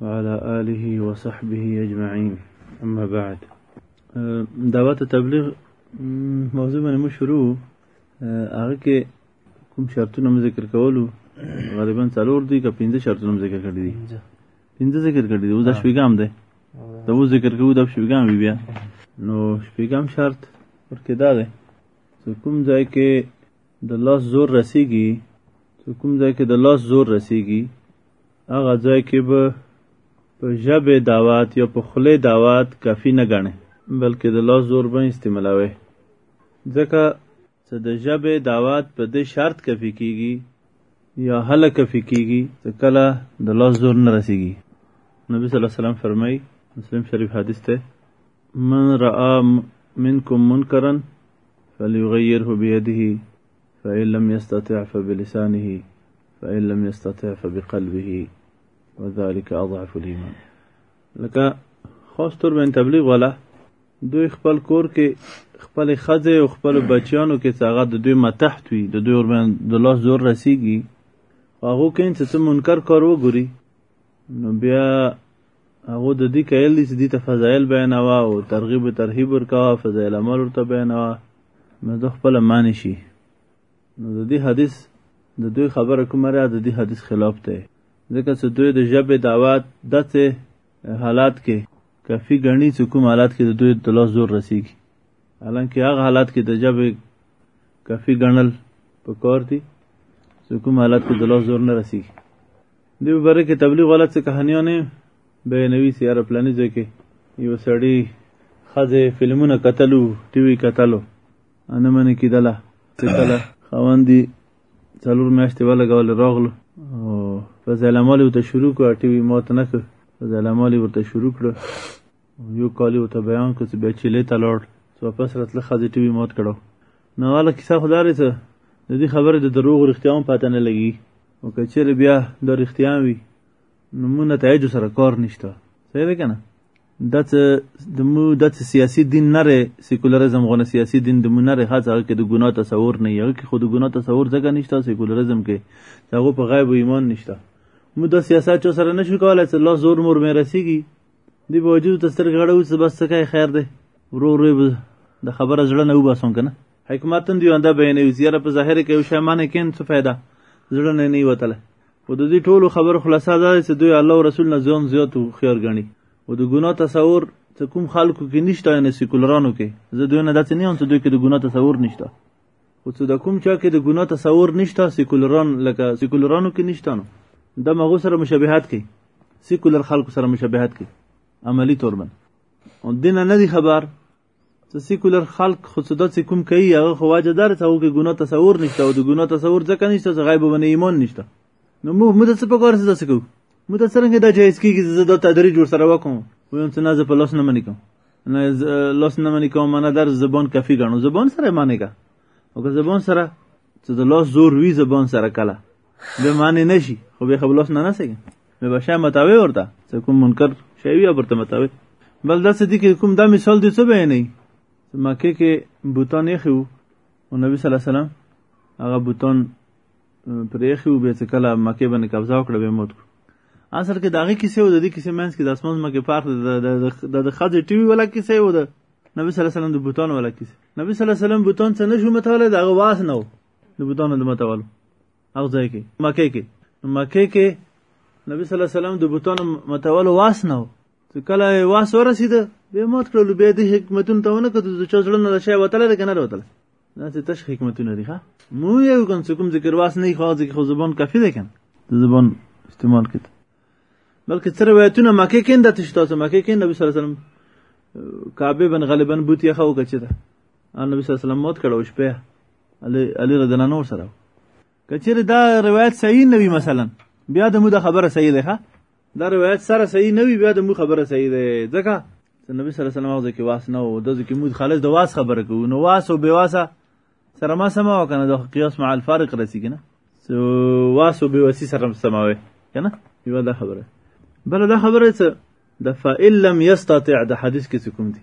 وعلى آله وصحبه أجمعين أما بعد دعوت تبلیغ موضوع باندې مو شروع هغه کې کوم شرطونه مو ذکر کولو غالبا څلور دي که پنځه شرطونه مو ذکر کړي دي پنځه ذکر کړي دي اوس دا شپږم دی دا اوس ذکر کوو دا شپږم وي بیا نو شپږم شرط ورکې دا دی چې کوم ځای کې د لاس زور رسیږي چې کوم ځای کې د لاس زور رسیږي هغه ځای کې به په ژبې دعوات یا په خولې دعوات کافي نه ګڼې بلکې د لاس زور به استعمالوي ځکه چې د ژبې دعوات په دې شرط کافي کیږي یا هله کافي کیږي چې کله د لاس زور نه رسیږي نبی صلی الله علیه وسلم فرمایي مسلم شریف حدیث ته من رأى منکم منکرا فلیغیره بیده فإن لم يستطع فبلسانه فإن لم يستطع فبقلبه وذلك أضعف الإيمان لکه خاص طور بین تبلیغ والا دوی خپل کور کې خپل خځه او خپل بچیانو کې څنګه د دوی متحت وي د دوی وربان د لاس زور رسیږي هغه کین چې څه منکر کار وګوري نو بیا هغه د دې کایل دي چې دې ته فضایل بیانوا او ترغیب ترهیب ورکوا فضایل عمل ورته بیانوا نو د خپل معنی شي نو د دې حدیث د دوی خبره کومه را د دې حدیث خلاف ده ځکه چې دوی د ژبې دعوات دته حالات کې کافي غني چې کوم حالات کې د دوی د لاس زور رسیږي حالانکه هغه حالات کې د ژبې کافي غنل په کار دي چې کوم حالات کې د لاس زور نه رسیږي دی باره کې تبلیغ والا څه کهانیانې بیانوي چې یاره پلاني ځای کې یو سړي ښځې فلمونه کتلو ټي وي کتلو نه منې کېدله چې کله خاوند یې څلور میاشتې ولګولې راغلو او په ځلمال ورته شروع کړه ټي وي مات نه کړ په ځلمال ورته شروع کړه یو کال یې ورته بیان کړو چې بیا چیلې ته لاړ چې واپس راتله ښځې ټي وي مات کړو نو هله کیسه خو دا دی چې د دې خبرې د دروغو رښتیا هم پته نه لګي او که چیرې بیا دا رښتیا وي نو موږ نتایجو سره کار نشته صحیح دی که نه دا چې د مو دا چې سیاسي دین نه دی سیکولریزم غونه سیاسي دین د مو نه دی هڅه هغه کې د ګناه تصور نه هغه کې خو د ګناه تصور ځکه نشته سیکولریزم کې چې هغه په غیب ایمان نشته مو دا سیاست چا سره نشو کولای چې لاس زور مور مې رسیږي دی به وجود ته سترګې غړوي چې بس څه کوي خیر دی ورو ورو به د خبره زړه نه وباسم که نه حکمت هم دوی انده بیانوي چې یاره په ظاهر کې یو شی معنې کین څه فایده زړه نه نه وتلی خو د دې ټولو خبرو خلاصه دا ده چې دوی الله او رسول نه ځان زیات هوښیار ګڼي او د ګناه تصور څه کوم خلکو کې نشته یعنې سیکولرانو کې زه دوی نه داسې نه یم چې دوی کې د ګناه تصور نشته خو څه د کوم چا کې د ګناه تصور نشته سیکولران لکه سیکولرانو کې نشته نو د مغو سره مشابهت کوي سیکولر خلکو سره مشابهت کوي عملی طور باندې او دین نه دی خبر چې سیکولر خلک خو څه داسې کوم کوي هغه خو واجه دار ته کې ګناه تصور نشته او د ګناه تصور ځکه نشته چې غیب باندې ایمان نشته نو موږ موږ څه په کار څه کوو موږ څنګه دا جایز کیږي چې زه دا تدریج ور سره وکم ویم چې نه زه په لاس نه منې کوم نه لوس نه منی کوم نه در زبان کفی غنو زبان سره معنی کا او که زبان سره چې د لوس زور وی زبان سره کلا به معنی نشي خو به خبلوس نه نسګ به بشه متاوي ورته چې کوم منکر شی وی ورته متاوي بل دا څه دي کې کوم دا مثال دي څه به نه مکه کې بوتان یې خو او نبی صلی الله علیه وسلم هغه بوتان پرې خو به څه کله مکه باندې قبضه وکړه به موت کو اصل کې داغه کیسه و د دې کیسه مینس کې د اسمان مکه فرق د د خځې ټي وی ولا کیسه و د نبی صلی الله علیه وسلم د بوتان ولا کیسه نبی صلی الله علیه وسلم بوتان څه نشو متواله دغه واس نه و د بوتانو د متوالو هغه ځای کې مکه کې مکه کې نبی صلی الله علیه وسلم د بوتانو متوالو واس نه و چې کله واس ورسید به مات کړل به د حکمتون ته ونه کړو چې ځړنه د شی وتل ده کنه وتل دا چې تش حکمتونه دي ښه مو یو کوم چې کوم ذکر واس نه خو ذکر خو زبان کافي دی کنه د زبان استعمال کړي بلکې څه روایتونه مکه کې اندته شته تاسو مکه کې نبی صلی الله علیه وسلم کعبه بن غالبا بوت یې خو کچې ده نبی صلی الله علیه وسلم موت کړو شپه علي علي رضی الله عنه سره که چېرې دا روایت صحیح نه وي مثلا بیا د مو د خبره صحیح ده ښه دا روایت سره صحیح نه وي بیا د مو خبره صحیح ده ځکه چې نبی صلی الله علیه وسلم هغه کې واس نه و د ځکه مو خالص د واس خبره کوو نو واس او بې واسه سره ما سما وکنه د قیاس مع الفارق رسی کنه سو واس او بې واسی سره سما وي کنه یو دا خبره بل دا خبره څه د فإن لم يستطع د حدیث کې کوم دي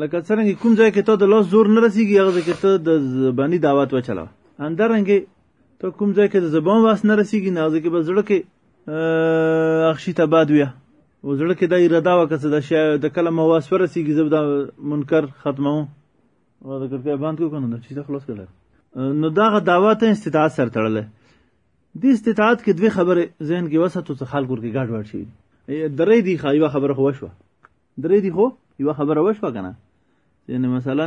لکه څرنګه کوم ځای کې ته د لاس زور نه رسیږي هغه ځای کې ته د زبانی دعوت وچلوه همدارنګې ته کوم ځای کې د زبان واس نه رسیږي نه هغه ځای کې به زړه کې اخشي ته باد ویه او زړه کې دا اراده وکړه چې دا شی د کله مو واس ورسیږي زه به دا منکر ختموم او د کړکۍ بند کو کنه چې ته خلاص کړه نو دغه دعوت استطاعت سره تړله د استطاعت کې دوه خبره ذهن کې وساتو چې خلکو کې ګډ وډ شي درې دی خایوه خبره خو شوه درې دي خو یوه خبره وشوه که نه یعنې مثلا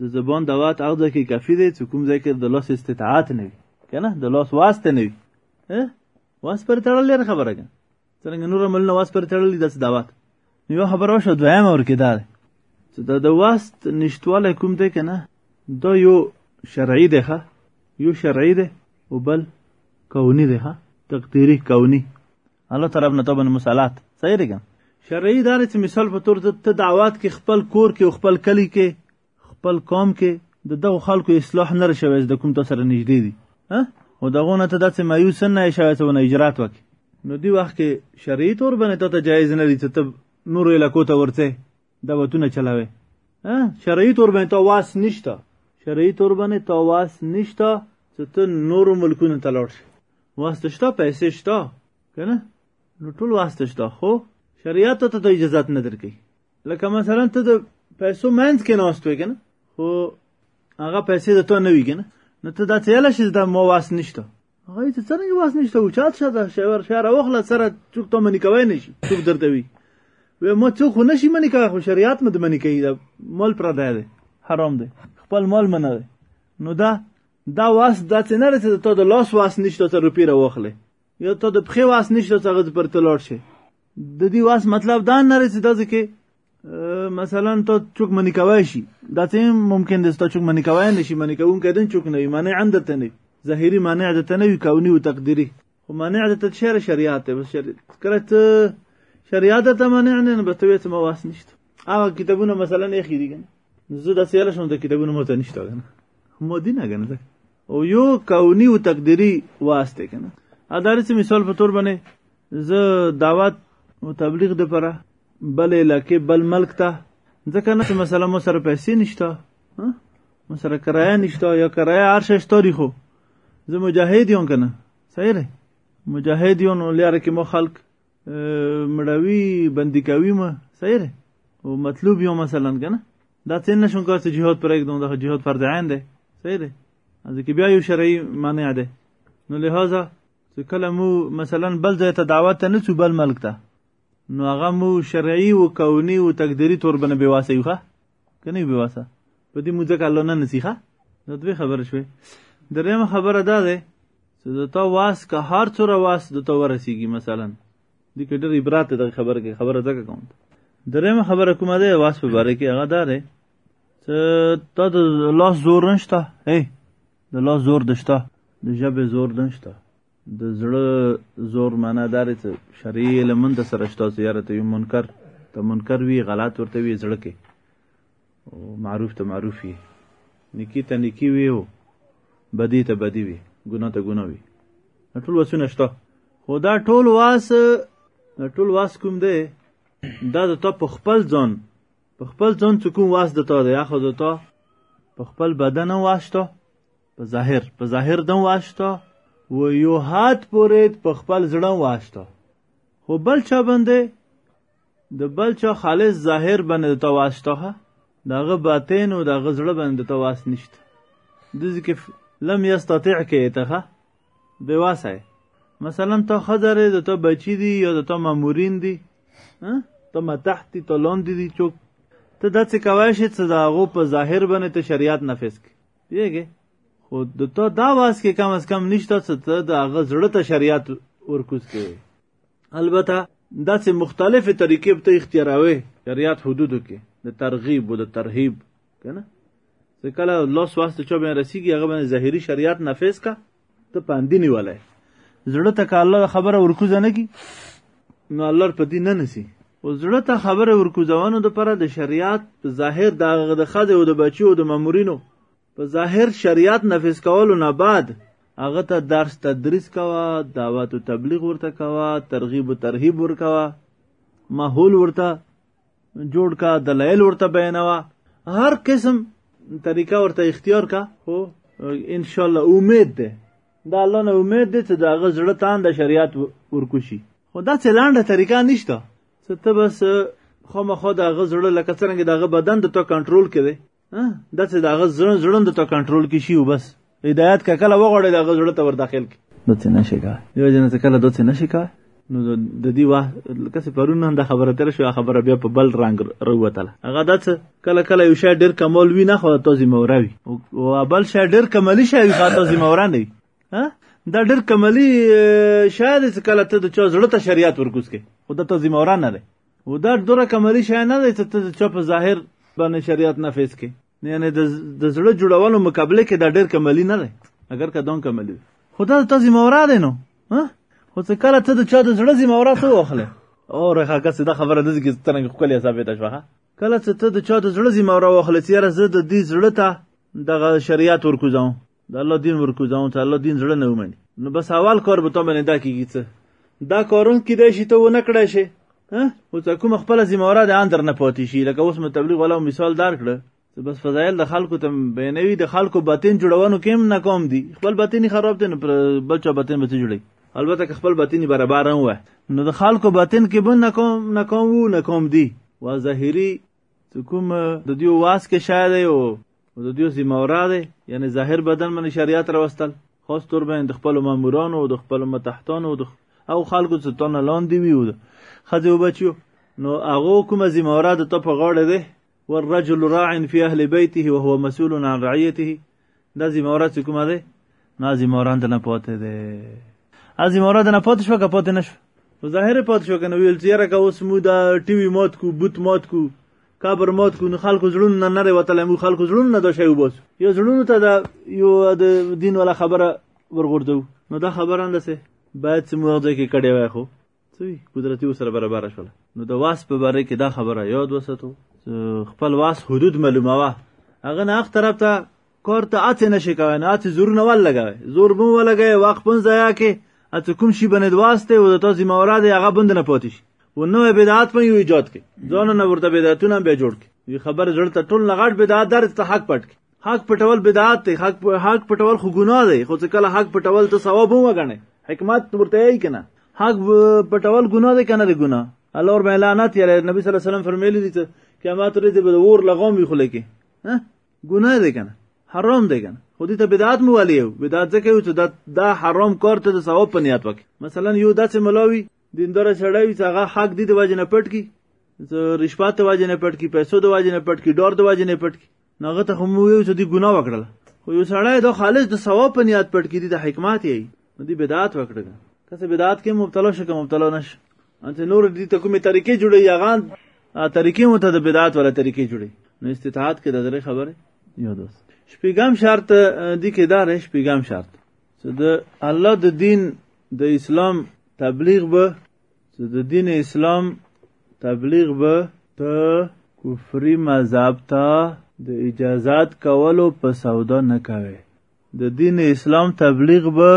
د زبان دوات هغه ځای کې کافي دی چې کوم ځای کې د لاس استطاعت نه وي که نه د لاس واسطه نه وي واس پرې تړل ډېره خبره که څرنګه نور عملونه واس پرې تړل دي داسې دوات نو یوه خبره وشوه دویمه ورکې دا دی چې د د واست نشتوالی کوم دی که نه دا یو شرعي دی ښه یو شرعي دی او بل کوني دی ښه تقدیري کوني الله طرف نه طبعا مسالات صحیح دی کنه شرعي دار چې مثال په تور ته دعوات کې خپل کور کې خپل کلی کې خپل قوم کې د دغه خلکو اصلاح نه رشوي د کوم تاسو سره نږدې دي ها او دغه نه ته داسې مایوس نه شوي ته ونه اجرات وکړي نو دی وخت کې شرعي تور باندې ته جایز نه دي چې ته نور علاقو ته ورته دعوتونه چلاوي شرعي تور باندې ته واس نشته شرعي تور باندې ته واس نشته چې ته نورو ملکونو ته لاړ شې واسطه شته پیسې شته که نه نو ټول واسطه شته خو شریعت ته ته اجازه نه درکوي لکه مثلا ته د پیسو منځ کې ناست وې که نه خو هغه پیسې د تو نه وي که نه نو ته دا څه یله شي دا مو واس نشته هغه ته څنګه واس نشته او چات شته شاور شهر اوخله سره څوک ته منی کوي نشي څوک درته وي و ما څوک خو نشي منی کوي خو شریعت مد منی کوي دا مال پر ده ده حرام ده خپل مال منه ده نو دا دا واس دا څه نه رسېده ته د لاس واس نشته ته روپی را واخلې یا ته د پښې واس نشته ته غز پر تلاړ شي د دې واس مطلب دا نه رسېده ځکه مثلا تو چوک منی کوای شي دا ته ممکن دی ته چوک منی کوای نه شي منی کوون کدن چوک نه معنی عند ته نه ظاهری معنی عند ته نه کونی او تقدیری خو معنی عند ته شر شریعت بس شریعت کله ته شریعت ته معنی نه به ته ته مواس نشته هغه کتابونه مثلا یې خېری کنه زه د سیاله شوم د کتابونو مو ته نشته کنه مو دین کنه او یو کونی او تقدیری واسطه کنه ادارې مثال په تور باندې زه دعوت او تبلیغ د پره بل علاقې بل ملک ته ځکه نه مثلا مو سره پیسې نشته مو سره کرایه نشته یا کرایه هر شی شته خو زه مجاهد یم کنه صحیح دی مجاهد یم نو لاره کې مو خلک مړوي بندي کوي ما صحیح دی او مطلوب یم مثلا کنه دا څه نه شون کار چې جهاد پرېږدم دا جهاد فرض عین دی صحیح دی ځکه بیا یو شرعي مانع دی نو لهدا چې کله مو مثلا بل ځای ته دعوت ته نه څو بل ملک ته نو هغه مو شرعي او کوني او تقديري تور بنه بيواسه یوخه کني بيواسه په دې مو ځکه الله نه نصيحه نو دوی خبر شوي درېمه خبره دا ده چې د تا واس که هر څوره واس د تا ورسیږي مثلا دې کې ډېر عبرت د خبره کې خبره ځکه کوم درېمه خبره کومه ده واس په باره کې هغه دا ده چې تا د لاس زور نشته هی د لا زور دشته د ژبې زور دشته د زړه زور معنا دار چې شرعي علم د سره شته چې یاره ته یو منکر ته منکر وي غلط ورته وي زړه کې او معروف ته معروف وي نیکی ته نیکی وي او بدی ته بدی وي ګناه ته ګناه وي ټول وسونه شته خو دا ټول واس ټول واس کوم دی دا د ته په خپل ځان په خپل ځان څه کوم واس د تا دی اخو د تا په خپل بدن واشتا په ظاهر په ظاهر دم واشتا و یو هات پورید په خپل زړه واشتا خو بل چا باندې د بل چا خالص ظاهر باندې تا واشتا دغه باطن او دغه زړه باندې تا واس نشته د ځکه لم یستطيع کې ته بیواسه مثلا تا خزره د تا بچی دی یا د تا مامورین دی تا متحتی تا لاندې دی چوک ته دا څه کوای شي چې د هغو په ظاهر باندې ته شریعت نافذ کړي دیږي خو د تا دا واس کې کم از کم نشته چې ته د هغه زړه ته شریعت ورکوز کوي البته دا چې مختلفې طریقې به ته اختیاروي شریعت حدودو کې د ترغیب و د ترهیب کنه ځکه کله لاس واسطه چا باندې رسیږي هغه باندې ظاهري شریعت نافذ کا ته پاندې نیولای زړه ته که الله خبره ورکوزه نه کی نو الله په دې نه نسی او زړه ته خبره ورکوزونو د پره د شریعت په ظاهر د هغه د خځې او د بچي او د مامورینو په ظاهر شریعت نافذ کولو نه بعد هغه ته درس تدریس کوه دعوت و تبلیغ ورته کوه ترغیب و ترهیب ورکوه ماحول ورته جوړ کا دلایل ورته بیانوا هر قسم طریقه ورته اختیار کا خو ان شاء الله امید ده دا الله نه امید ده چې دا غ زړه تان د شریعت ورکوشي خو دا څه لاندې طریقه نشته څه ته بس خامخا د غ زړه لکه څنګه د غ بدن د تو کنټرول کړي داسې د هغه زړه زړه ته کنټرول کې شي بس هدایت که کله وغواړي د هغه زړه ته ور داخل کړي داسې نه شي کوی یو جنه ته کله داسې نه شي کوی نو د دې واه لکه چې پرون هم دا خبره تر شو خبره بیا په بل رنګ روتله هغه داڅ کله کله یو شی ډیر کمال وی نه خو ته ذمہ وراوي او بل شی ډیر کمالی شی وی خو ته ذمہ ورا نه ها دا ډیر کمالی شاید چې کله ته د چا زړه ته شریعت ورکوس کې خو ته ذمہ ورا نه و دا درک عملی شای نه دی چې ته چا په ظاهر باندې شریعت نافذ کې یعنی د زړه جوړولو مقابله کې دا ډېر کملی نه دی اگر که دون کملی خو دا ته ذمهواره دی نو خو څه کله ته د چا د زړه ذمهواره ته واخلې او رخه کسې دا خبره نه ځکه سترنګ ښکلې ثابته شوه کله چې ته د چا د زړه ذمهواره واخلې چې یاره زه د دې زړه ته دغه شریعت ورکوزم د الله دین ورکو ځان ته الله دین زړه نه ومني نو بس اول کار به تا باندې دا کیږي څه دا کارون کیدای شي ته ونه کړای شي ها او ته کوم خپل ذمہ واره د اندر نه پاتې شي لکه اوس مې تبلیغ ولا مثال دار کړ بس فضایل د خلکو ته بینوي د خلکو باطن جوړونو کې هم ناکام دي خپل باطن خراب دي نو بل چا باطن به جوړي البته که خپل باطن برابر هم وه نو د خلکو باطن کې به ناکام ناکام وو ناکام دي و ظاهري چې کوم د دیو واس کې شای دی او د دیو زمورا دی یعنی ظاهر بدن باندې شریعت راوستل خاص طور باندې د خپل مامورانو او د خپل متحتانو او او خلکو څه تونه لاندې وي او خځه او بچیو نو هغه کومه زمورا د ته په غاړه دی والرجل راع في اهل بيته وهو مسؤول عن رعيته دا زموره چې کومه ده نه زموره د نه پاتې ده از زموره د نه پاتې شو که پاتې نه شو په ظاهره پاتې شو که نه ویل چې یاره که اوس مو دا ټي وي مات کو بوت مات کو قبر مات کو نو خلکو زړونو نه نه وتلی مو خلکو زړونو نه دا شی وباسو یو زړونو ته دا یو د دین والا خبره ورغورځوو نو دا خبره همداسې باید چې موږ ځای کې کړې وای خو څه قدرتي ورسره برابره شوله نو د واس په باره کې دا خبره یاد وساتو خپل واس حدود معلوموه هغه نه هغه طرف ته کار ته هڅې نشي کوی نه هڅې زورونه ولګوی زور به ولګوی وخت پن ضایع کې هڅه کوم شي بند واسطه او د تا ذمهواره دی هغه بند نه پاتې شي و نوې بدعت په یو ایجاد کې ځان نه ورته بدعتونه به جوړ کې وی خبر زړه ته ټول نه غټ بدعت در ته حق پټ کې حق پټول بدعت دی حق حق پټول خو ګناه دی خو ځکه کله حق پټول ته ثواب هم وګڼي حکمت ورته یې کنه حق پټول ګناه دی کنه دی ګناه الله ور اعلانات یې نبی صلی الله علیه وسلم فرمایلی دي ته قیامت ورځ به ور لغوم وي خلک ها ګناه دی کنه حرام دی کنه خو دې ته بدعت مو والی یو بدعت ځکه یو چې دا حرام کار ته د ثواب په نیت وکړي مثلا یو داسې ملاوي دیندار سړی وي چې هغه حق دي د وجې نه پټ کړي رشوت د وجې نه پټ کړي پیسو د وجې نه پټ کړي ډار د وجې نه پټ کړي نو هغه ته خو مو ویو چې دوی ګناه وکړله خو یو سړی د خالص د ثواب په نیت پټ کړي د حکمت یې نو دوی بدعت وکړل که څه بدعت کې مبتلا شو که مبتلا نه شو انت نور دې ته کومې طریقې جوړې یغان طریقې مو ته د بدعت ولا طریقې جوړې نو استطاعت کې د درې خبره یو دوست شپږم شرط دي کې دار شپږم شرط چې د الله د دین د اسلام تبلیغ به چې د دین اسلام تبلیغ به د کفري مذهب ته د اجازات کولو په سودا نه کوي د دین اسلام تبلیغ به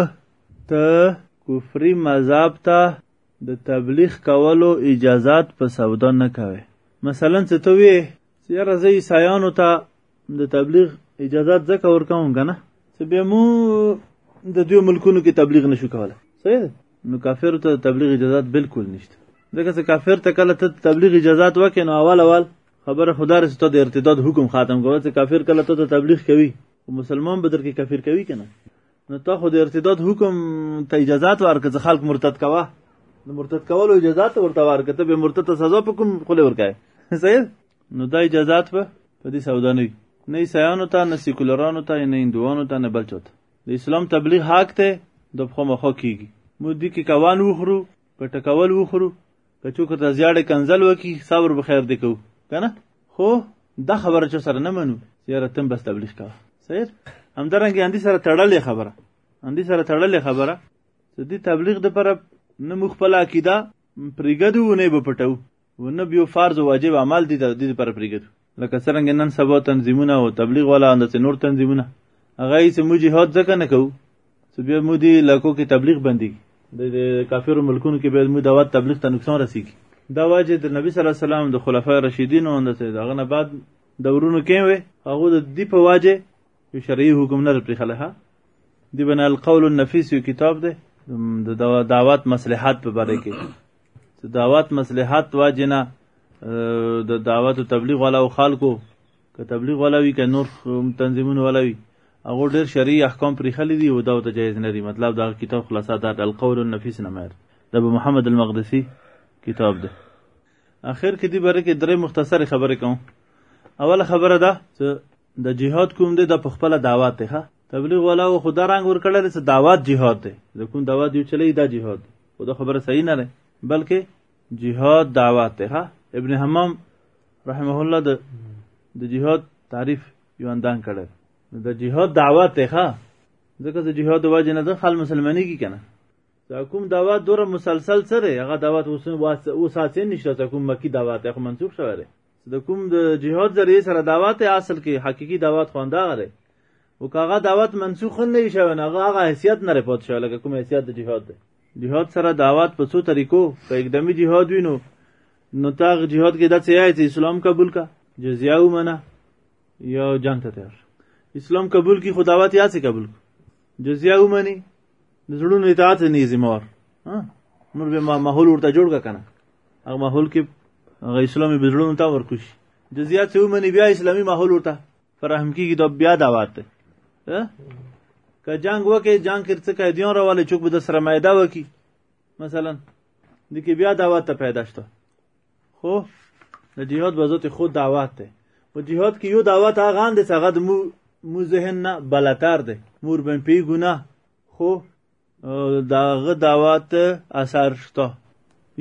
ته کفري مذهب ته د تبلیغ کولو اجازات په سودا نه کوي مثلا څه ته وی یاره زه عیسایانو ته د تبلیغ اجازه ځکه ورکوم کنه چې بیا مو د دوی ملکونو کې تبلیغ نشو کولای صحیح ده نو کافر ته تبلیغ اجازه بالکل نشته ځکه چې کافر ته کله ته تبلیغ اجازه وکې نو اول اول خبره خدا رسې ته د ارتداد حکم خاتم کوي چې کافر کله ته تبلیغ کوي او مسلمان به درکې کافر کوي کنه نو ته خو د ارتداد حکم ته اجازه ورکړه چې خلک مرتد کوه د مرتد کولو اجازه ورته ورکړه ته به مرتد ته سزا په کوم خله ورکای صحیح نو دا اجازات به په دې سودا نه وي نه عیسایانو ته نه سیکولرانو ته نه هندوانو ته نه بل چا ته د اسلام تبلیغ حق دی د پخوا مخا کیږي موږ دي کې کوان وخورو که ټکول وخورو که چوکر ته زیاړې کنځل وکړي صبر به خیر دی کوو که نه خو دا خبره چا سره نه منو چې یاره تم بس تبلیغ کوه صحیح همدارنګه اندي سره تړلې خبره اندي سره تړلې خبره چې دې تبلیغ د پر نه مو خپل عقیده پرېږدو نه به پټو و نه بیو فرض او واجب عمل دي د دې لپاره پرېږدو لکه څرنګه نن سبا تنظیمونه او تبلیغ والا انداسې نور تنظیمونه هغه یې چې موږ جهاد ځکه نه کوو چې بیا موږ دې علاقو کې تبلیغ بندېږي د کافرو ملکونو کې بیا موږ دعوت تبلیغ ته نقصان رسېږي دا وجه د نبی صلی الله علیه وسلم د خلفای رشیدینو انداسې د هغه نه بعد دورونو کې وې هغه د دې په وجه یو شرعي حکم نه پرېښلی ها د بنا القول النفیس یو کتاب دی د دعوت مصلحات په باره کې دعوت مصلحت واجنه د دعوت او تبلیغ والا او خلکو که تبلیغ والا وي که نور تنظیمونه والا وي هغه ډېر شرعي احکام پرې خلي دي او دا ته جایز نه دي مطلب دا کتاب خلاصه دا القول النفیس نه مېر د ابو محمد المقدسی کتاب ده اخر کې دې باره کې درې مختصر خبرې کوم اوله خبره ده چې د جهاد کوم دی د پخپله دعوت دی تبلیغ والا خو دا رنګ ورکړل چې دعوت جهاد دی د کوم دعوت یو چلی دا جهاد دی خو دا خبره صحیح نه ده بلکې جهاد دعوت دی ها ابن حمام رحمه الله د د جهاد تعریف یو اندان کړل د جهاد دعوت دی ها ځکه چې جهاد د واجب نه ده خل مسلمانۍ کی کنه دا کوم دعوت دوره مسلسل سره هغه دعوت اوس واساسین نشته کوم مکی دعوت خو منسوخ شوی چې د کوم د جهاد ذریعه سره دعوت اصل کې حقيقي دعوت خو همدغه دی او که هغه دعوت منسوخ نه وي شوی نو هغه هغه حیثیت نه رپوت شوی لکه کوم حیثیت د جهاد دی جهاد سره دعوت په څو طریقو که اقدامي جهاد وي نو نو تا جهاد کې دا څه یې چې اسلام قبول کا جزیه ومنه یا جنگ ته تیار اسلام قبول کی خو دعوت یا څه قبول کو جزیه ومني د زړونو اطاعت نه ذمہ وار نور به ما ماحول ورته جوړ کا کنه هغه ماحول کې هغه اسلامي بزړونو ته ورکوش جزیات څو منی بیا اسلامي ماحول ورته فراهم کیږي دا بیا دعوت ده که جنگ وکي جنگ کې څه قیدیان راواله چوک به د سره میده وکي مثلا د کې بیا دعوت ته پیدا شته خو د جهاد به ذات خود دعوت دی په جهاد کې یو دعوت هغه اند چې هغه د مو مو ذهن نه بلتر دی مور بن پی ګونه خو داغه دعوت اثر شته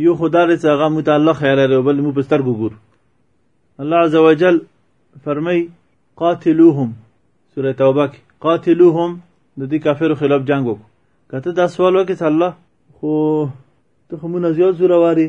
یو خدای دې هغه متعلق خیر لري بل مو پستر ګور الله عز وجل فرمای قاتلوهم سوره توبه کې قاتلوهم د دې کافرو خلاف جنگ وکړه کته دا سوال وکړي الله خو ته خو مونږ زیات زوره واري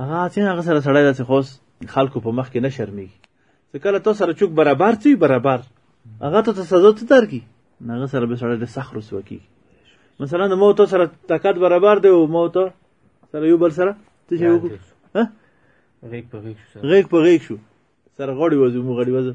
هغه څنګه هغه سره سړی داسې خوس خلکو په مخ کې نه شرمېږي څه کله تو سره چوک برابر څوي برابر هغه ته ته سزا څه درکي هغه سره به سړی د سخت رسوا کېږي مثلا د مو ته سره طاقت برابر دی او مو ته سره یو بل سره څه شي وکړو غیږ په غیږ شو غیږ په غیږ شو سره غړی وځو مو غړی وځو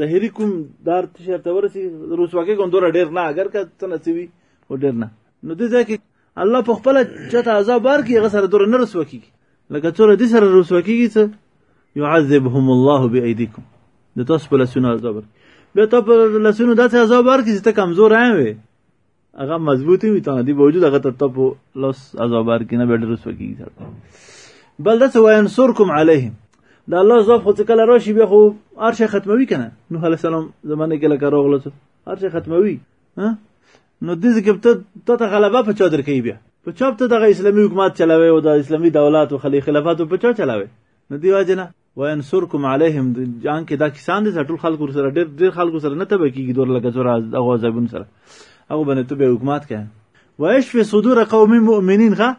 ظاهري کوم دار تشه ته ورسي رسواکي کوم دور ډیر نه اگر که څه نسوي و ډیر نه نو دې ځکه الله په خپل چته عذاب ورکي هغه سره دور نه رسواکي لکه څوره دې سره رسواکي څه يعذبهم الله بايديكم د تاسو په لاسونو عذاب ورکي بیا ته په لاسونو داسې عذاب ورکي چې ته کمزور وي هغه مضبوطی وي ته دی باوجود هغه ته تپو لس عذابار کې نه بیډر وسو کیږي سره بل داسې وینصرکم علیهم د الله ځواب خو څه کله راشي بیا خو هر شی ختموي کنه نوح علیه السلام زمانه کې لکه راغله هر شی ختموي ها نو دې ځکه ته ته غلبه په چا درکوي بیا په چا ته دغه اسلامي حکومت چلاوي او د اسلامي دولت او خلی خلافت په چا چلاوي نو دی واجه نه وینصرکم علیهم جان کې دا کسان دي ټول خلکو سره ډېر ډېر خلکو سره نه تبه کیږي دور لکه زور هغه زبون سره هغه باندې ته به حکومت کوي ويشفي صدور قوم مؤمنین ښه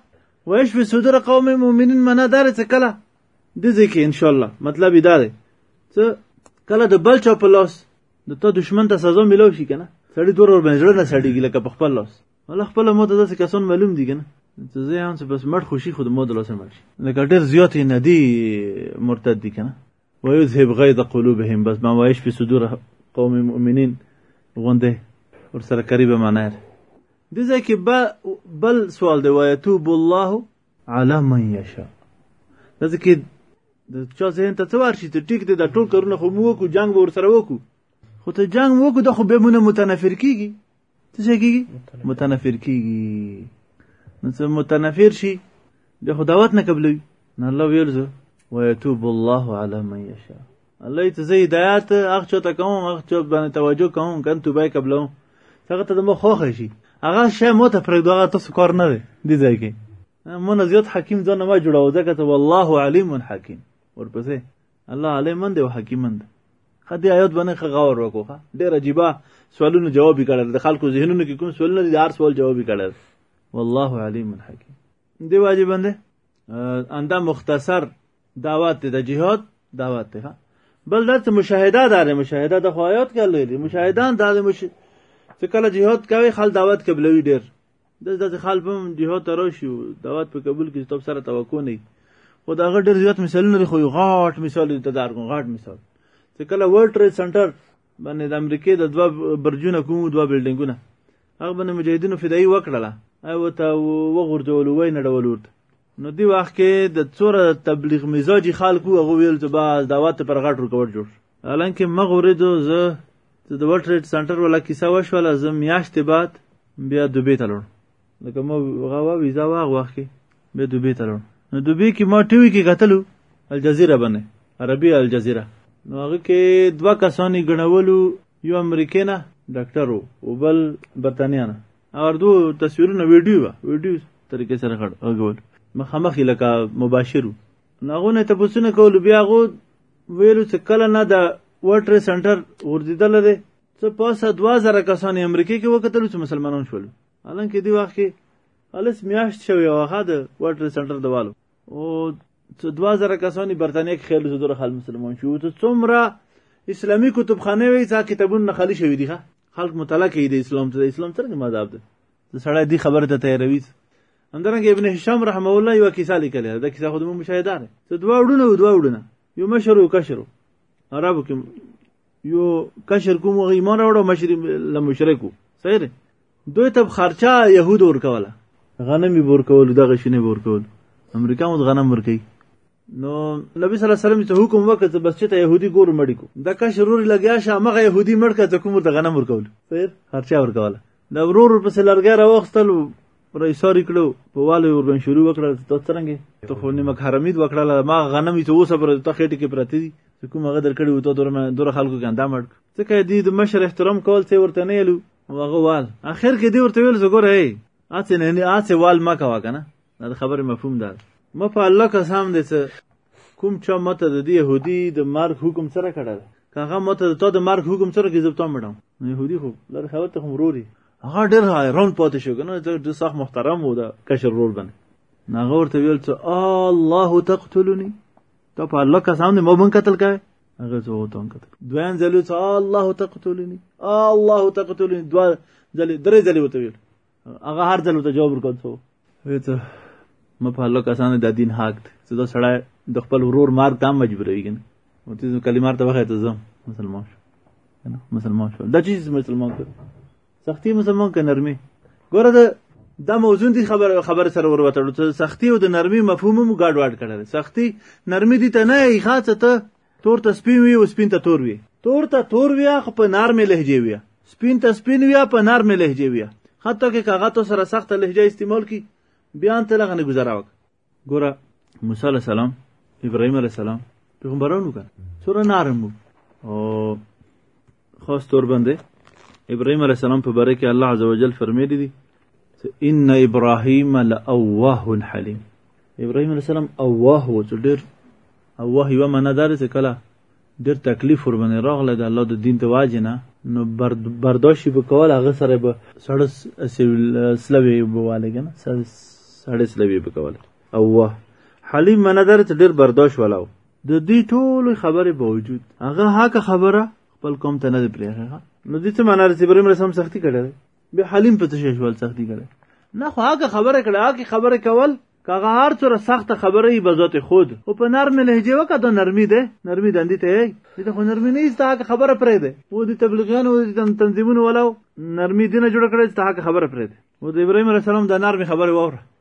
ويشفي صدور قوم مؤمنین معنا دار څه کله د ځکه ان شاء الله مطلب دا دی چې کله د بل چا په لاس د ته دشمن ته سزا ملو شي کنه سړی دور ور باندې نه سړیږي لکه په خپل لاس ولا خپل مو ته داسې کسان معلوم دي کنه ته زه هم څه بس مړ خوشي خود مو دلاسه مړ شي لکه ډېر زیات یې نه دي مرتد دي کنه ويذهب غيظ قلوبهم بس ما وایش په صدور قوم مؤمنین غونده ورسره قریب معنا ده دې ځای کې بل سوال دی ويتوب الله على من يشاء دا ځکه د چا ذهن ته څه ورشي ته ټیک دی دا ټول کارونه خو مو وکړو جنګ به ورسره وکړو خو ته جنګ وکړو دا خو به مونږ متنفر کیږي څه کېږي متنفر کېږي نو څه متنفر شي بیا خو دعوت نه قبلوي نو الله ویل زه ویتوب الله علی من یشاء الله ته زه هدایت هغه چا ته کوم هغه چا باندې توجه کوم کن توبه قبلوم هغه ته د مو خوښه شي هغه شی مو ته پرېږدو هغه تاسو کار نه دی دې ځای کې مونه زیات حکیم ځان ما جوړاو ځکه ته والله علیم حکیم ورپسې الله علیمند او حکیمند خدای آیات باندې ښه غور وکړو ښه ډېر عجیبه سوالونو جواب یې کړل د خلکو ذهنونو کې کوم سوالونه دي د هر سوال جواب یې کړل والله علیم حکیم دی واجب باندې انده مختصر دعوت دی د جهاد دعوت دی ښه بل درته مشاهده داره مشاهده د خو آیات کې لري مشاهدان د مش چې کله جهاد کوي خل دعوت قبلوي ډېر داس داسې خال په جهو ته راشي دعوت په قبول کې تب سره توقع نه خو دا هغه ډېر زیات مثالونه لري خو یو غاټ مثال دی ته دارګو غاټ مثال چې کله ورلد ټریډ سنټر باندې د امریکې د دوه برجونه کوم دوه بلډینګونه هغه باندې مجاهدینو فدایي وکړله او ته وغورځول وای نه ډول ورته نو دی وخت کې د څوره تبلیغ مزاجي خلکو هغه ویل چې باز دعوت پر غټ رکوټ جوړ حالانکه مغ ورېدو زه د ورلډ ټریډ سنټر ولا کیسه وشوله زه میاشتې بعد بیا دوبۍ ته لړم لکه ما هغه وه ویزا وه هغه وخت کې بیا دوبۍ ته لړم نو دوبۍ کې ما ټي وي کې کتلو الجزیره باندې عربي الجزیره نو هغه کې دوه کسانې ګڼولو یو امریکې نه ډاکټر و بل برتانیا نه اور دو تصویرونه ویډیو وا ویډیو طریقې سره خړ غول مخامخ لکه مباشرو ناغو نه ته پوښتنه کول بیا غو ویلو چې کله نه د ورلد ټریډ سنټر غورځیدل دی څه پاسه 2000 کسان امریکا کې وکتل چې مسلمانان شول حالانکه دی وخت کې الس میاشت شوی هغه د ورلد ټریډ سنټر دوالو او څه دوه زره کسان برتانیې کې خیر له زدور خال مسلمان شو ته څومره اسلامي کتابخانه وي ځا کتابونه خالی شوي دي خلک مطالعه کوي د اسلام ته د اسلام څرنګه مذهب ده د سړی دی خبره ته تیاروي همدارنګه ابن هشام رحمه الله یو کیسه لیکلې ده دا کیسه خو د مشاهده ده څه دوه وړونه او دوه وړونه یو مشر او کشر عربو کې یو کشر کوم هغه ایمان راوړو مشر له مشرکو صحیح دی دوی ته خرچه یهود ورکوله غنم یې ورکول دغه شینه ورکول امریکا مو غنم ورکوي نو نبی صلی الله علیه وسلم ته حکم وکړ چې بس چې ته يهودي ګور مړی کو دا کا شرور لګیا شه مغه يهودي مړ کړه ته کوم ته غنم ورکول صحیح خرچه ورکوله دا ورور پسې لرګی راوخستل رئیساري کړو په والي وربن شروع وکړه ته څرنګه ته خو نیمه حرامید وکړه ما غنم ته اوسه پر ته خېټه کې پراته دي چې کوم هغه در کړی و ته دورمه دور خلکو کې اندام اړ ځکه دې د مشر احترام کول څه ورته نه یلو هغه وال اخر کې دې ورته ویل زګور هي اته نه نه اته وال ما کوا کنه دا خبره مفهوم ده ما په الله قسم دې څه کوم چا ماته د دې يهودي د مرګ حکم سره کړل کاغه ماته د تا د مرګ حکم سره کې زبطان مړم نو يهودي خو لر خاوت هم روري هغه ډېر حیران پاتې شو کنه ډېر سخت محترم و دا کشر رور باندې هغه ورته ویل چې الله تقتلني ته په الله قسم دې مو باندې قتل کوي هغه زه وته قتل دویم ځل چې الله تقتلني الله تقتلني دوا ځل درې ځل وته ویل هغه هر ځل ته جواب ورکول سو وی ته م په الله کسان د دین حق دی چې دا سړی د خپل ورور مار ته مجبوروي کنه او ته کلمار ته وخت ته زم مسلمان شو کنه مسلمان شو دا چیز مسلمان کړ سختی مسلمان ک نرمي ګوره دا دا موضوع دي خبر خبر سره ور وتړو سختی او د نرمي مفهوم مو ګډ وډ کړل سختی نرمي دي ته نه ای خاصه ته تور ته سپین وي او سپین ته تور وي تور ته تور وي خو په نرمې لهجې وي سپین ته سپین وي په نرمې لهجې وي حتی که هغه تو سره سخته لهجه استعمال کی بیا ته لغه نه گذاره وکړه ګوره موسی علیه السلام ابراهیم علیه السلام پیغمبرانو کړه سره نرم وو او خاص طور باندې ابراهيم عليه السلام په باره کې الله عزوجل فرمایلی دي ان ابراهيم لاواه حليم ابراهيم عليه السلام اواه و چې ډېر اواه یو معنا دار چې کله ډېر تکلیف ور باندې راغله د الله د دین ته واجې نه نو برداشت به کول هغه سره به سړس سلوي به واله کنه سړس سلوي به کول اواه حليم معنا دار چې ډېر برداشت ولاو د دې ټولو خبرې باوجود هغه هغه خبره خپل قوم ته نه دی پرېښې نو دې څه معنا ده چې ابراهیم علیه السلام سختي کړې ده بیا حلیم په څه شي شول سختي کړې نه خو هغه خبره کړې هغه خبره کول کاغه هر څوره سخت خبره ای بذات خود او په نرم لهجه وکړه د نرمي ده نرمي دندې ته ای دې خو نرمي نه ایسته هغه خبره پرې ده او د تبلیغیان او د تنظیمونو ولاو نرمي دینه جوړ کړې ته هغه خبره پرې ده او د ابراهیم علیه السلام د نرمي خبره وره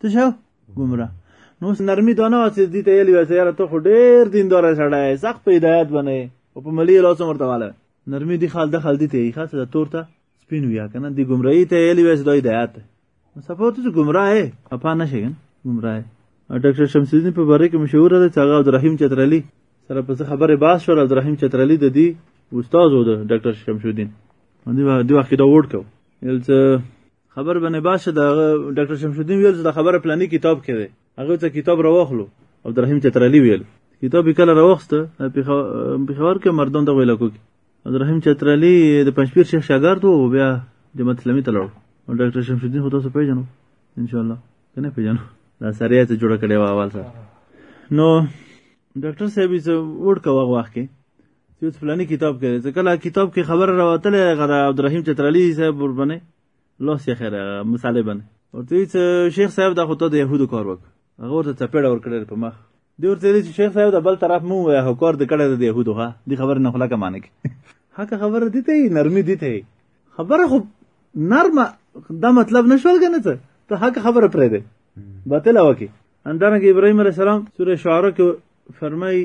ته شو ګمرا نو نرمي دونه چې دې ته یلی وسه یاره ته خو ډېر دیندار سړی سخت په هدایت باندې او په ملي لاس مرته واله نرمي دی خال دخل دي ته یې خاصه د تور ته سپین ویا کنه دی ګمراهی ته یلی وسه د هدایت سپورت چې ګمراه اپا نشي کنه ګمراه ډاکټر شمس الدین په باره کې مشهور دی چې هغه عبدالرحیم چترالی سره په خبره باس شو عبدالرحیم چترالی د دې استاد و د ډاکټر شمس الدین دی وخت دا وډ کو یل چې خبر به نه باشه د ډاکټر شمس الدین ویل چې دا خبره پلاني کتاب کې ده هغه ته کتاب راوخلو عبد الرحیم چترالی ویل کتاب یې کله راوخسته پېښور کې مردان دغو علاقو کې عبد الرحیم چترالی د پنجپیر شیخ شاګرد و بیا جماعت اسلامي ته لاړو او ډاکټر شمس الدین خو تاسو پیژنو انشاءالله که نه پیژنو دا سریه ته جوړه کړې وه اول سره نو ډاکټر صاحب یې ورډ کوه هغه وخت کې چې اوس فلاني کتاب کې ځکه کله کتاب کې خبره راوتلې هغه د عبدالرحیم چترالی صاحب ور باندې الله سي خیر مصالح باندې ورته وی چې شیخ صاحب دا خو ته د یهودو کار وک هغه ورته چپېړه ورکړل په مخ دی ورته وی چې شیخ صاحب د بل طرف مو وای هو کار د کړه د یهودو ها دی خبر نه خلا کمانه کې هغه خبره دي ته نرمي دي ته خبره خو نرمه دا مطلب نشول کنه ته ته هغه خبره پرې ده باطل وکي اندرنګ ابراهيم عليه السلام سوره شعراء کې فرمای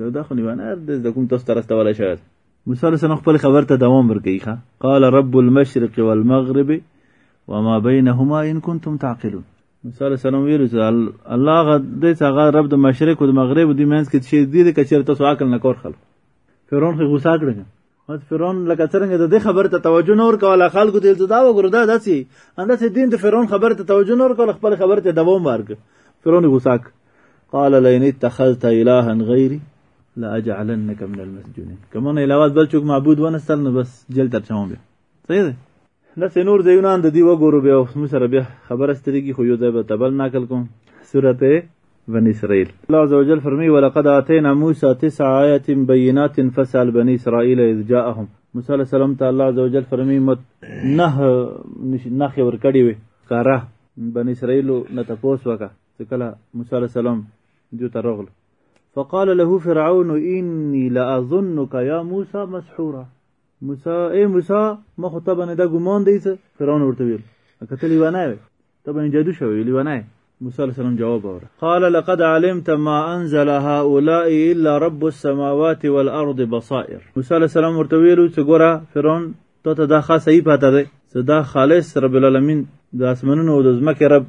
دا دا خو نیوانه هر د زده کوم تاسو ته رسولی شوی دی موسی علیه السلام خپل خبر ته دوام ورکوي ښه قال رب المشرق والمغرب وما بینهما ان کنتم تعقلون موسی علیه السلام ویلو چې الله هغه دی چې هغه رب د مشرق او د مغرب دوی منځ کې چې دی دی که چېرې تاسو عقل نه کور خلو فرعون خو غوسه کړی مت فرعون لکه څنګه د دې خبر ته توجه نور کوله خلکو ته دا وګورو دا داسي انداسې دین د فرعون خبر ته توجه نور کوله خپل خبر ته دوام ورک فرعون غوساک قال لئن اتخذت الها غيري لاجعلنك من المسجونين كمان علاوه بل چوک معبود ونستل نو بس جل تر چاوم صحیح ده داسې نور ځایونه هم د دې وګورو بیا موږ سره بیا خبره سترېږي خو یو ځای به تبل ناکل کوم صورت بني اسرائيل الله عز وجل فرمي ولقد آتينا موسى تسع آيات بينات فسأل بني إسرائيل إذ جاءهم موسی علیه السلام ته الله عز وجل فرمي مت نه نه خبر کړی وي کاره بني اسرائيل نه تاسو وکړه چې کله موسی علیه السلام جو ته راغله فقال له فرعون إني لأظنك يا موسى مسحورا موسی ای موسی ما خو ته باندې دا ګمان دی څه فرعون ورته ویل کته لیوانه وي ته باندې جادو شوی لیوانه موسی علیه السلام جواب وره قال لقد علمت ما انزل هؤلاء الا رب السماوات والارض بصائر موسی علیه السلام ورته ویلو چې ګوره فرعون ته ته دا خاصه یې پاته ده چې دا خالص رب العالمین د اسمنونو او د ځمکې رب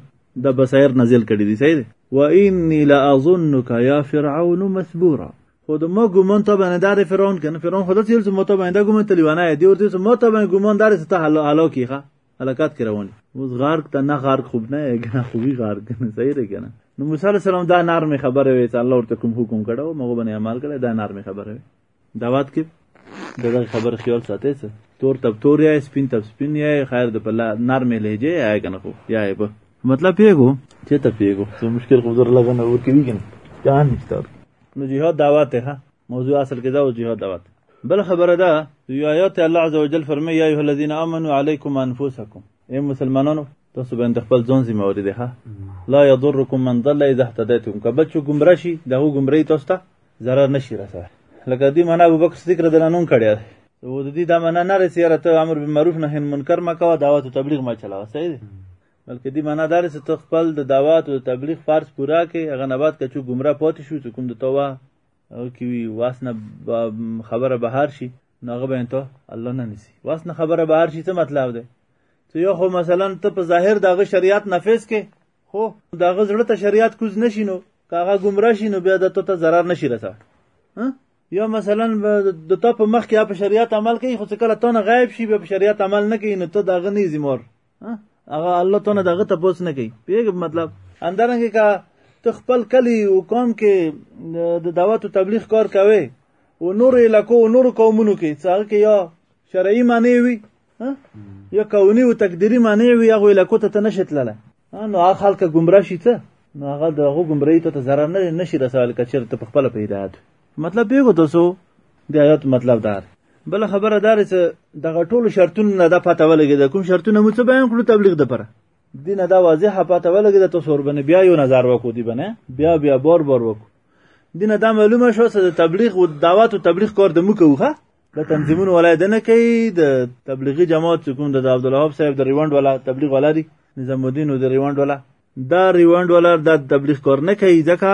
د بصائر نازل کړي دي صحیح ده واني لاظنك يا فرعون مسبورا خود ما گمان تا بنده در فرعون کن فرعون خدا تیر ما تا بنده گمان تلیوانه دی ورته ما تا بنده گمان در تا هلاکی ښه حلقات کې روان اوس غرق ته نه غرق خوب نه کنه خوبي غرق کنه صحیح دی کنه نو موسی علیه السلام دا نرمه خبره وی چې الله ورته کوم حکم کړو مغه باندې عمل کړی دا نرمه خبره وی دعوت کې د دغه خبر خیال ساتي څه تور تب تور یا سپین تب سپین یا خیر د په نرمې لهجې یا یې که نه خو یا یې به مطلب پیږو چې ته پیږو څه مشکل خو زر لګنه ورکوي که نه جهان نشته نو جهاد دعوت دی ښه موضوع اصل کې دا و جهاد دعوت بل خبره ده یو آیات الله عز وجل فرمای یا ایها الذین آمنوا علیکم انفسکم ای مسلمانانو تاسو باندې خپل ځان ذمہ واري ده لا یضرکم من ضل اذا اهتدیتم که بچو گمراه شي دغه گمراهي تاسو ته ضرر نشي رسوي لکه دې معنا ابوبکر صدیق رضی الله عنه کړی دی او د دې دا معنا نه رسي یاره ته امر بالمعروف نهی عن منکر مه کوه دعوت او تبلیغ مه چلاوه صحیح دی بلکې دې معنا دا رسي ته خپل د دعوت او تبلیغ فرض پوره کړې هغه نه بعد که څوک ګمراه پاتې شو څوک هم د توبه او کې وي واس نه خبره بهر شي نو هغه به ته الله نه نیسي واس نه خبره بهر شي څه مطلب دی ته یو خو مثلا ته په ظاهر د هغه شریعت نافذ کې هو د هغه زړه ته شریعت کوز نه شي نو که هغه ګمراه شي نو بیا د تو ته ضرر نه شي رسوه یا مثلا د تا په مخ کې په شریعت عمل کوي خو څه کله تونه غایب شي بیا په شریعت عمل نه کوي نو ته د هغه نه یې ذمور هغه الله تونه د هغه تپوس نه کوي پوهېږې مطلب همدارنګه که ته خپل کلی او قوم کې د دعوت و تبلیغ کار کوې او نورو علاقو او نورو قومونو کې څه هغه کې یا شرعي معنی وي یو کونی او تقدیری معنی وی هغه علاقو ته ته نشې تللی نو هغه خلک ګمراه شي ته نو هغه د هغو ګمراهي ته ضرر نه نشي رسول که چېرته په خپله په هدایت مطلب پوهېږو تاسو د آیات مطلب دا دی بله خبره دا دی چې دغه ټولو شرطونو نه دا پته ولګېده کوم شرطونه مو څه بیان کړو تبلیغ دپاره دې نه دا واضحه پته ولګېده تاسو ورباندې بیا یو نظر وکړو دې باندې بیا بیا بار بار وکړو دې نه دا معلومه شوه چې د تبلیغ و دعوت و تبلیغ کار د موږ کوو د تنظیمونو ولا د نه کوي د تبلیغي جماعت چې کوم د عبدالوهاب صاحب د ریوانډ ولا تبلیغ ولا دي نظام الدین او د ریوانډ ولا دا ریوانډ ولا د تبلیغ کار نه کوي ځکه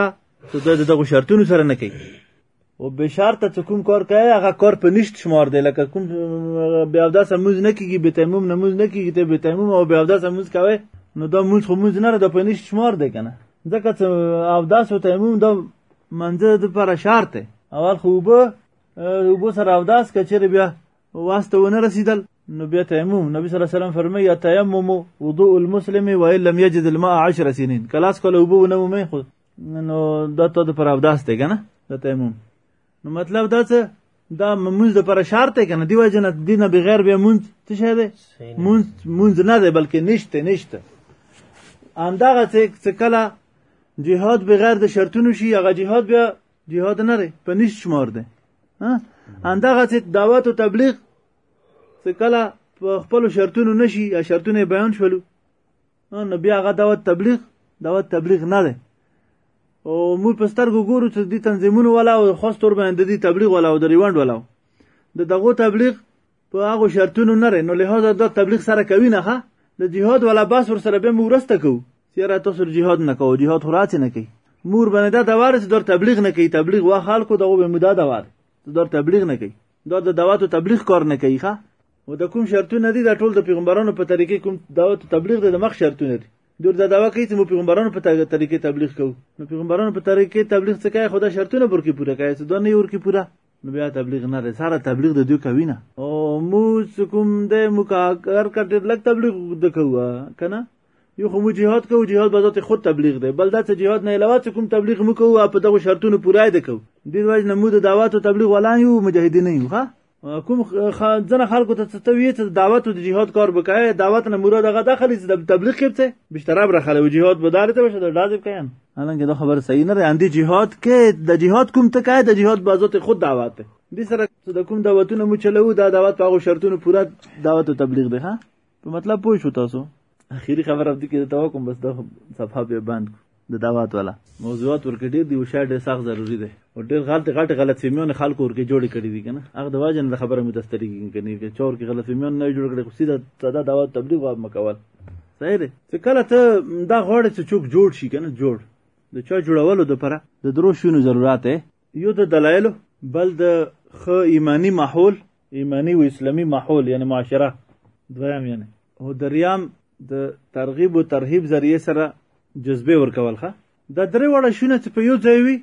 چې دا دغه شرطونو سره نه کوي او به شرط چې کوم کار کوي هغه کار په نشت شمار دی لکه کوم بیا د سموز نه کیږي به تیمم نموز نه کیږي ته به تیمم او بیا د سموز کوي نو دا موز خو موز نه د په نشت شمار دی کنه ځکه چې او داس او تیمم د منځه د پر شرط اول خو به اوبو سره اوداس که چېرې بیا واسته ونه رسېدل نو بیا تیمم نبی صلی الله علیه وسلم فرمایي تیمم وضوء المسلم و ان لم یجد الماء عشر سنین کلاس کله اوبه ونه مومې خو نو دا ته د پر اوداس دی که نه د تیمم نو مطلب دا څه دا مونځ د پر شرط دی که نه دی وجه نه دین بغیر بیا مونځ څه شی دی مونځ مونځ نه دی بلکې نشته نشته همدغه څه کله جهاد بغیر د شرطونو شي هغه جهاد بیا جهاد نه دی په نش شمار دی اندغه چې دعوت او تبلیغ چې کله په خپل شرطونو نشي یا شرطونه بیان شولو نو بیا هغه دعوت تبلیغ دعوت تبلیغ نه دی او موږ په سترګو ګورو چې د تنظیمونو ولا او خاص تور باندې د تبلیغ ولا او د ریوند ولا د دغه تبلیغ په هغو شرطونو نه رې نو لهذا دا تبلیغ سره کوي نه ښه د جهاد والا بس ورسره بیا موږ ورسته کوو چې یاره تاسو جهاد نه کوو جهاد خو راڅې نه کوي مور باندې دا دوار چې دور تبلیغ نه کوي تبلیغ وا خلکو دغه به مودا دوار دور تبلیغ نه کوي دا د دعوت تبلیغ کار نه کوي ښه و د کوم شرطونه دي دا ټول د پیغمبرانو په طریقې کوم دعوت تبلیغ د مخ شرطونه دي دور دا دعوه کوي چې مو پیغمبرانو په طریقې تبلیغ کوو نو پیغمبرانو په طریقې تبلیغ څه کوي خدا شرطونه پر کې پوره کوي څه دا نه ور کې پوره نو بیا تبلیغ نه دی ساره تبلیغ د دوی کوي نه او موږ کوم د مکاکر کټې لږ تبلیغ د کوه که نه یو خو موږ جهاد کوو جهاد به ذات خود تبلیغ دی بل دا چې جهاد نه علاوه چې کوم تبلیغ مو کوو په دغو شرطونو پوره دی کوو دې وجه نه موږ د دعوت او تبلیغ ولا یو مجاهدین نه یو ښه کوم ځنه خلکو ته ته وی چې دعوت او د جهاد کار وکړي دعوت نه مراد هغه داخلي چې د تبلیغ کې څه بشتراب راخلې او جهاد بدارته بشه د لازم کین الان که دا خبر صحیح نه ده اندی جهاد که د جهاد کوم ته که د جهاد بازوت خود دعوت ده دې سره د کوم دعوتونه مو چلو دا دعوت په هغه شرطونو پوره دعوت او تبلیغ ده ها په مطلب پوه شو تاسو اخیری خبر افدی کې ته کوم بس دا صفحه به بند د دعوت والا موضوعات ورکې ډېر دی وشا ډېر سخت ضروری دی او ډېر غلط غلط غلط فهمیونه خلکو ورکې جوړ کړی دي کنه هغه د واجن خبره متستری کني چې چور کې غلط فهمیونه نه جوړ کړي خو سیده ساده دعوت تبلیغ او مکول صحیح دی چې کله ته دا غواړې چې څوک جوړ شي که نه جوړ د چا جوړولو دپاره د درو شونو ضرورت دی یو د دلایلو بل د ښه ایمانی ماحول ایمانی و اسلامي ماحول یعنی معاشره دویم یعنی او دریام د ترغیب و ترهیب ذریعه سره جذبه ورکول ښه دا درې واړه شونه چې په یو ځای وي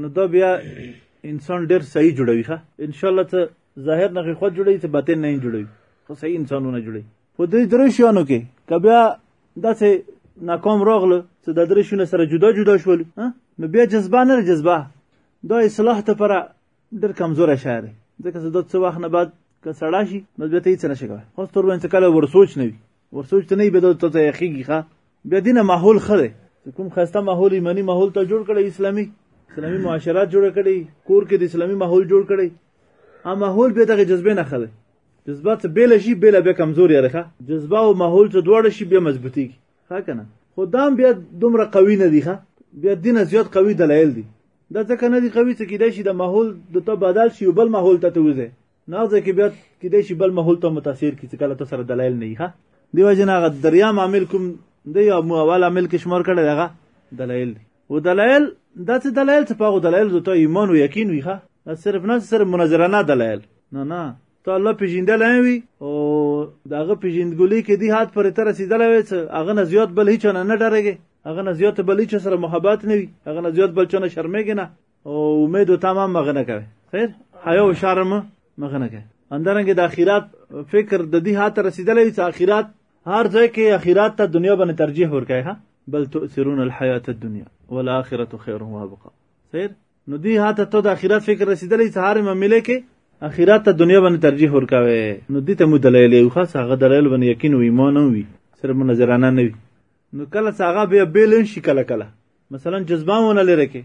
نو دا بیا انسان ډیر صحیح جوړوي ښه ان شاء الله ته ظاهر نه خو جوړوي ته باطن نه جوړوي خو صحیح انسانونه جوړوي په دې درې شیانو کې که بیا داسې ناکام راغله چې د درې شونه سره جدا جدا شول نو بیا جذبه نه جذبه دا اصلاح ته پر ډېر کمزوری شی دی ځکه چې دا څه وخت نه بعد که سړه شي نو بیا ته هېڅ نه شي کولی خاص طور باندې کله ورسوچ نه وي ورسوچ ته نه وي بیا دا ته یخېږي ښه بیا دینه ماحول ښه دی کوم ښایسته ماحول ایماني ماحول ته جوړ کړی اسلامي اسلامي معاشرات جوړ کړی کور کې د اسلامي ماحول جوړ کړی ا ماحول به دغه جذبه نه خله جذبه څه بیل شي بیل بیا کمزوري رخه جذبه او ماحول څه دواړه شي بیا مضبوطي ها کنه خو دام بیا دومره قوي نه دي ښه بیا دینه زیات قوي دلایل دي دا ځکه نه دي قوي چې کیدای شي د ماحول د ته بدل شي بل ماحول ته توځي نه ځکه بیا کیدای شي بل ماحول ته متاثر کی چې کله ته سره دلایل نه ښه دیو جن هغه دریا عامل کوم دی او اول عامل کې شمار کړی هغه دلایل دي و دلایل دا څه دلایل څه پاغو دلایل زو ته ایمان و یقین وی ښه صرف نه صرف مناظرانه دلایل نه نه ته الله پیژندل وی او داغه پیژندګلی کې دی حد پر تر رسیدل وی چې هغه نه زیات بل هیڅ نه نه ډارېږي هغه نه زیات بل هیڅ سره محبت نه وي هغه نه زیات بل چا نه شرمېږي نه امید و تمام مغه نه کوي خیر ایو اشاره مه مغه نه کوي اندرنګ د اخیرات فکر د دې هاته رسیدلې چې اخیرات هر ځای کې اخیرات ته دنیا باندې ترجیح ورکړي ها بل تؤثرون الحیات الدنیا والآخرة خیر و ابقا خیر نو دې هاته ته د اخیرات فکر رسیدلې چې هر معاملې کې اخیرات ته دنیا باندې ترجیح ورکاوه نو دې ته مو دلایل یو خاص هغه دلایل باندې یقین او ایمان وي سره منظرانه نه وي نو کله چې هغه بیا بیل شي کله کله مثلا جذبه ونه لري کې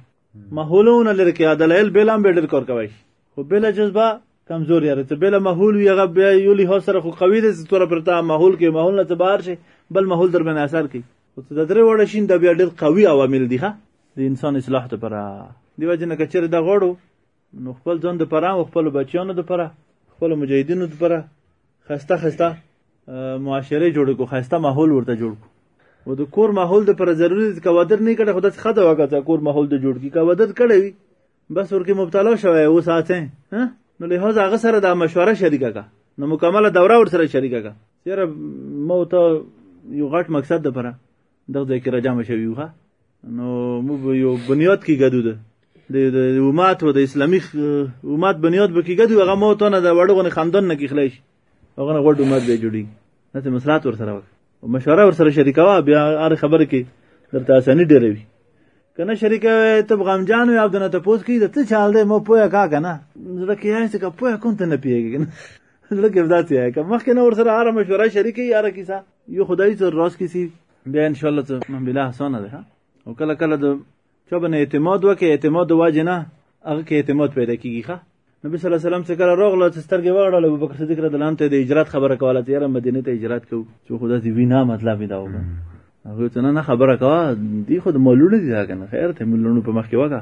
محول ونه لري کې دلایل بل هم ډېر کار کوي خو بل جذبه کمزور یاره ته بل محول وي هغه بیا یو له سره خو قوي دي تور پرته محول کې محول نه ته بهر شي بل محول در باندې اثر کوي او ته د درې وړ شین د بیا ډېر قوي عوامل دي ها د انسان اصلاح ته پر دی وجه نه کچره د غړو نو خپل ځان د پره او خپل بچیانو د پره خپل مجاهدینو د پره خسته خسته معاشره جوړ کو خسته ماحول ورته جوړ کو و د کور ماحول د پر ضروري د کوادر نه کړه خدای څخه دا وکړه کور ماحول د جوړ کی کوادر کړی وي بس ورکه مبتلا شوی او ساته ها نو له هغه هغه سره د مشوره شریکه کا نو مکمله دوره ور سره شریکه کا سره مو ته یو غټ مقصد د پره دغه ځای کې راجمع شوي یو نو موږ یو بنیاد کې ګډو ده د امت و د اسلامي امت بنیاد به کې ګډو هغه مو ته نه د وړغونې خاندان نه کې خلای شي هغه نه غوډ امت به جوړي نته مصلحت ور سره وکړه مشوره ور سره شریکوا بیا هر خبر کې درته اساني ډېروي کنه شریکه ته غمجان وي او دنه ته پوس کی د ته چال دی مو پوهه کا کنه زړه کې هیڅ کا پوهه کوم ته نه پیږي کنه زړه کې بداتیا که مخکې نه ور سره هر مشوره شریکي یاره کیسه یو خدای ته راز کسی بیا ان شاء الله ته من بلا حسانه ده او کله کله د چا باندې اعتماد وکړي اعتماد د واجې نه هغه کې اعتماد پیدا کیږي ښه نبی صلی الله علیه وسلم چې کله راغله چې سترګې وغړل ابو بکر صدیق رضی الله عنه ته د هجرت خبره کوله چې یاره مدینه ته هجرت کوو چې خدا دې وینا مطلب دا وکړه هغه ته نه خبره کوه دی خو د مولونه دي دا کنه خیر ته مولونه په مخ کې وکړه